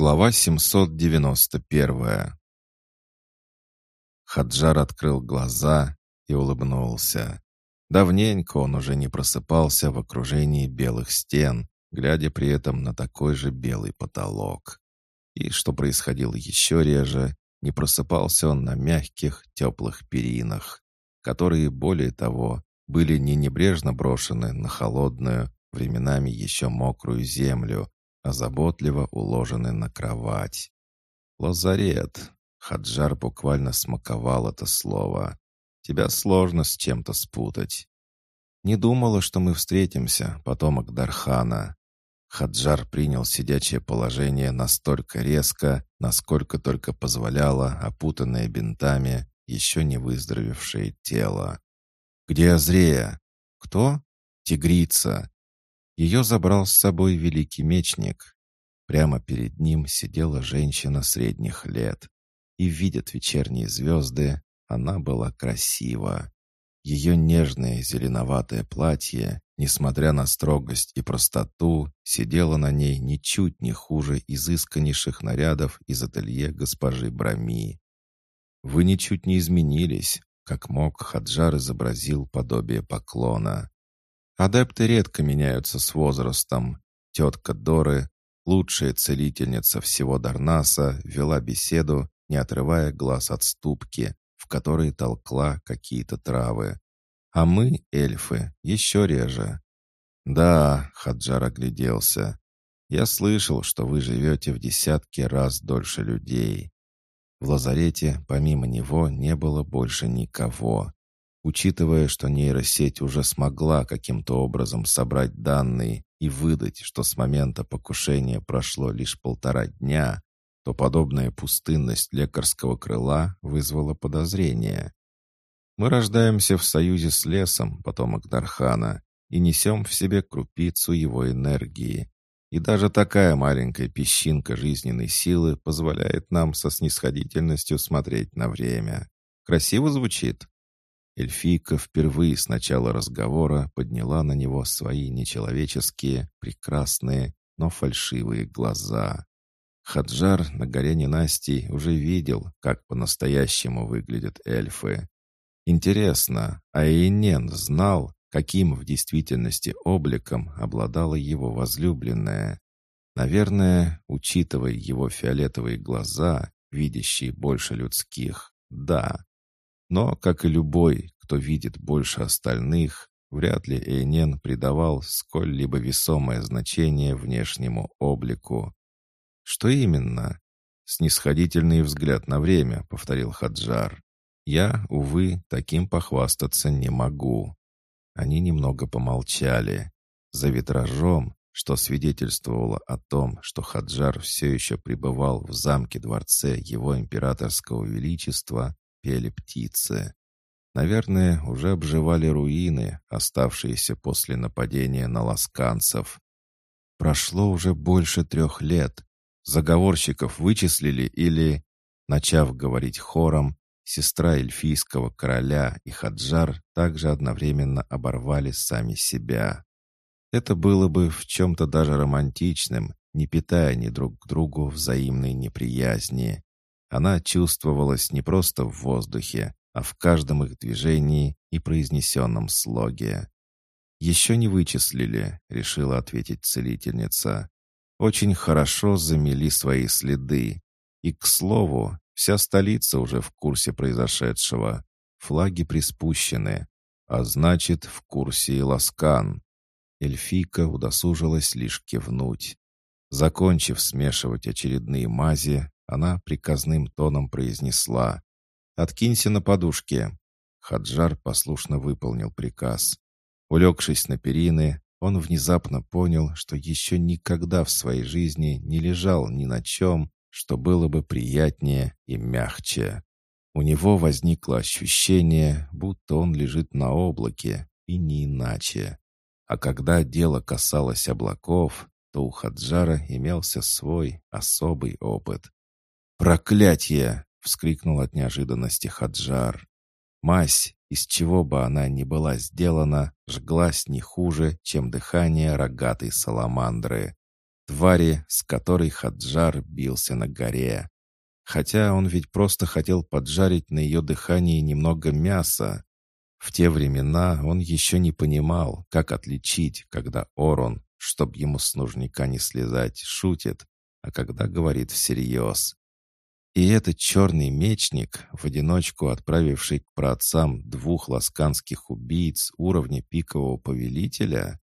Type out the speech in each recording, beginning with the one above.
Глава 791 Хаджар открыл глаза и улыбнулся. Давненько он уже не просыпался в окружении белых стен, глядя при этом на такой же белый потолок. И, что происходило еще реже, не просыпался он на мягких, теплых перинах, которые, более того, были не небрежно брошены на холодную, временами еще мокрую землю, заботливо уложены на кровать. «Лазарет!» — Хаджар буквально смаковал это слово. «Тебя сложно с чем-то спутать». «Не думала, что мы встретимся, потомок Дархана». Хаджар принял сидячее положение настолько резко, насколько только позволяло опутанное бинтами, еще не выздоровевшее тело. «Где Азрея?» «Кто?» «Тигрица. Ее забрал с собой великий мечник. Прямо перед ним сидела женщина средних лет. И, видят вечерние звезды, она была красива. Ее нежное зеленоватое платье, несмотря на строгость и простоту, сидело на ней ничуть не хуже изысканнейших нарядов из ателье госпожи Брами. «Вы ничуть не изменились», как мог, Хаджар изобразил подобие поклона. Адепты редко меняются с возрастом. Тетка Доры, лучшая целительница всего Дарнаса, вела беседу, не отрывая глаз от ступки, в которой толкла какие-то травы. А мы, эльфы, еще реже. «Да», — Хаджар огляделся, — «я слышал, что вы живете в десятки раз дольше людей». В лазарете, помимо него, не было больше никого. Учитывая, что нейросеть уже смогла каким-то образом собрать данные и выдать, что с момента покушения прошло лишь полтора дня, то подобная пустынность лекарского крыла вызвала подозрение. Мы рождаемся в союзе с лесом, потомок Дархана, и несем в себе крупицу его энергии. И даже такая маленькая песчинка жизненной силы позволяет нам со снисходительностью смотреть на время. Красиво звучит? Эльфийка впервые с начала разговора подняла на него свои нечеловеческие, прекрасные, но фальшивые глаза. Хаджар на горе ненастий уже видел, как по-настоящему выглядят эльфы. Интересно, а Эйнен знал, каким в действительности обликом обладала его возлюбленная? Наверное, учитывая его фиолетовые глаза, видящие больше людских, да. Но, как и любой, кто видит больше остальных, вряд ли Эйнен придавал сколь-либо весомое значение внешнему облику. «Что именно?» «Снисходительный взгляд на время», — повторил Хаджар. «Я, увы, таким похвастаться не могу». Они немного помолчали. За витражом, что свидетельствовало о том, что Хаджар все еще пребывал в замке-дворце его императорского величества, пели птицы. Наверное, уже обживали руины, оставшиеся после нападения на ласканцев. Прошло уже больше трех лет. Заговорщиков вычислили или... Начав говорить хором, сестра эльфийского короля и Хаджар также одновременно оборвали сами себя. Это было бы в чем-то даже романтичным, не питая ни друг к другу взаимной неприязни. Она чувствовалась не просто в воздухе, а в каждом их движении и произнесенном слоге. «Еще не вычислили», — решила ответить целительница. «Очень хорошо замели свои следы. И, к слову, вся столица уже в курсе произошедшего. Флаги приспущены, а значит, в курсе и Ласкан». Эльфийка удосужилась лишь кивнуть. Закончив смешивать очередные мази, она приказным тоном произнесла «Откинься на подушке». Хаджар послушно выполнил приказ. Улегшись на перины, он внезапно понял, что еще никогда в своей жизни не лежал ни на чем, что было бы приятнее и мягче. У него возникло ощущение, будто он лежит на облаке, и не иначе. А когда дело касалось облаков, то у Хаджара имелся свой особый опыт. «Проклятье!» — вскрикнул от неожиданности Хаджар. Мазь, из чего бы она ни была сделана, жглась не хуже, чем дыхание рогатой саламандры. твари, с которой Хаджар бился на горе. Хотя он ведь просто хотел поджарить на ее дыхании немного мяса. В те времена он еще не понимал, как отличить, когда Орон, чтоб ему с нужника не слезать, шутит, а когда говорит всерьез. И этот черный мечник, в одиночку отправивший к праотцам двух ласканских убийц уровня пикового повелителя?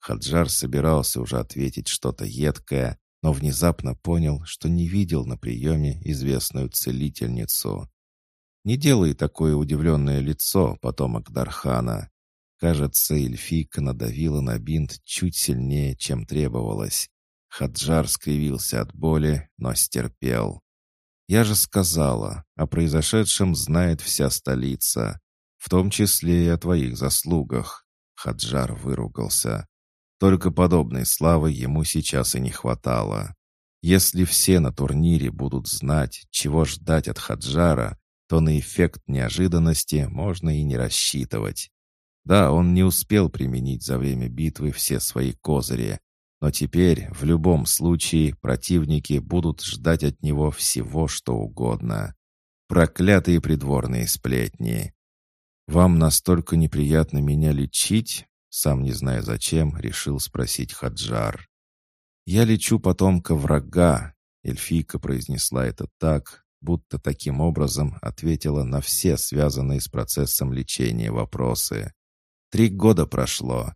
Хаджар собирался уже ответить что-то едкое, но внезапно понял, что не видел на приеме известную целительницу. Не делай такое удивленное лицо, потомок Дархана. Кажется, эльфийка надавила на бинт чуть сильнее, чем требовалось. Хаджар скривился от боли, но стерпел. «Я же сказала, о произошедшем знает вся столица, в том числе и о твоих заслугах». Хаджар выругался. Только подобной славы ему сейчас и не хватало. Если все на турнире будут знать, чего ждать от Хаджара, то на эффект неожиданности можно и не рассчитывать. Да, он не успел применить за время битвы все свои козыри, но теперь в любом случае противники будут ждать от него всего, что угодно. Проклятые придворные сплетни. «Вам настолько неприятно меня лечить?» Сам не зная зачем, решил спросить Хаджар. «Я лечу потомка врага», — эльфийка произнесла это так, будто таким образом ответила на все связанные с процессом лечения вопросы. «Три года прошло.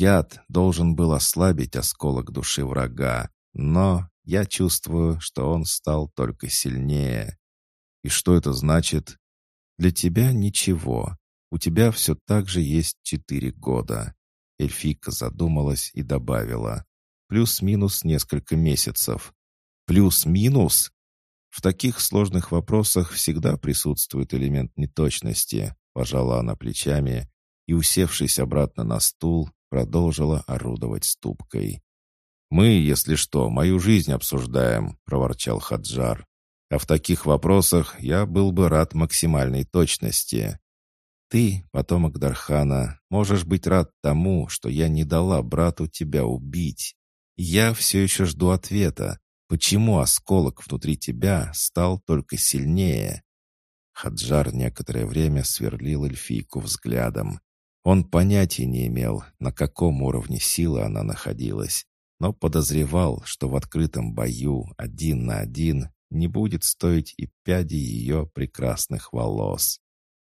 Яд должен был ослабить осколок души врага, но я чувствую, что он стал только сильнее. И что это значит? Для тебя ничего. У тебя все так же есть четыре года. Эльфийка задумалась и добавила. Плюс-минус несколько месяцев. Плюс-минус? В таких сложных вопросах всегда присутствует элемент неточности, пожала она плечами и, усевшись обратно на стул, продолжила орудовать ступкой. «Мы, если что, мою жизнь обсуждаем», — проворчал Хаджар. «А в таких вопросах я был бы рад максимальной точности. Ты, потомок Дархана, можешь быть рад тому, что я не дала брату тебя убить. Я все еще жду ответа, почему осколок внутри тебя стал только сильнее. Хаджар некоторое время сверлил эльфийку взглядом. Он понятия не имел, на каком уровне силы она находилась, но подозревал, что в открытом бою один на один не будет стоить и пяди ее прекрасных волос.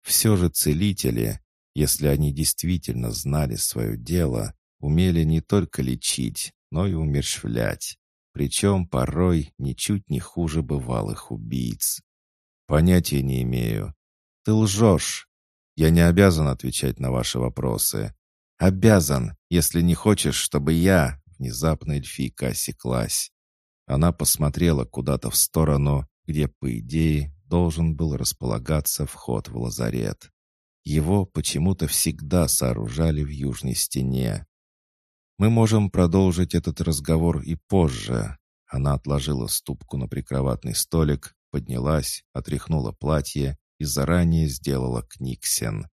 Все же целители, если они действительно знали свое дело, умели не только лечить, но и умерщвлять. Причем порой ничуть не хуже бывалых убийц. Понятия не имею. Ты лжешь. Я не обязан отвечать на ваши вопросы. Обязан, если не хочешь, чтобы я... Внезапно эльфийка осеклась. Она посмотрела куда-то в сторону, где, по идее, должен был располагаться вход в лазарет. Его почему-то всегда сооружали в южной стене. «Мы можем продолжить этот разговор и позже». Она отложила ступку на прикроватный столик, поднялась, отряхнула платье и заранее сделала книгсен.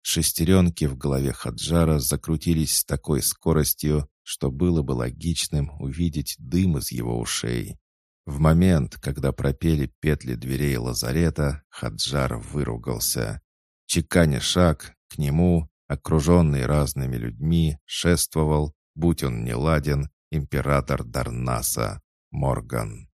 Шестеренки в голове Хаджара закрутились с такой скоростью, что было бы логичным увидеть дым из его ушей. В момент, когда пропели петли дверей лазарета, Хаджар выругался. Чеканя шаг, к нему, окруженный разными людьми, шествовал, будь он не ладен, император Дарнаса, Морган.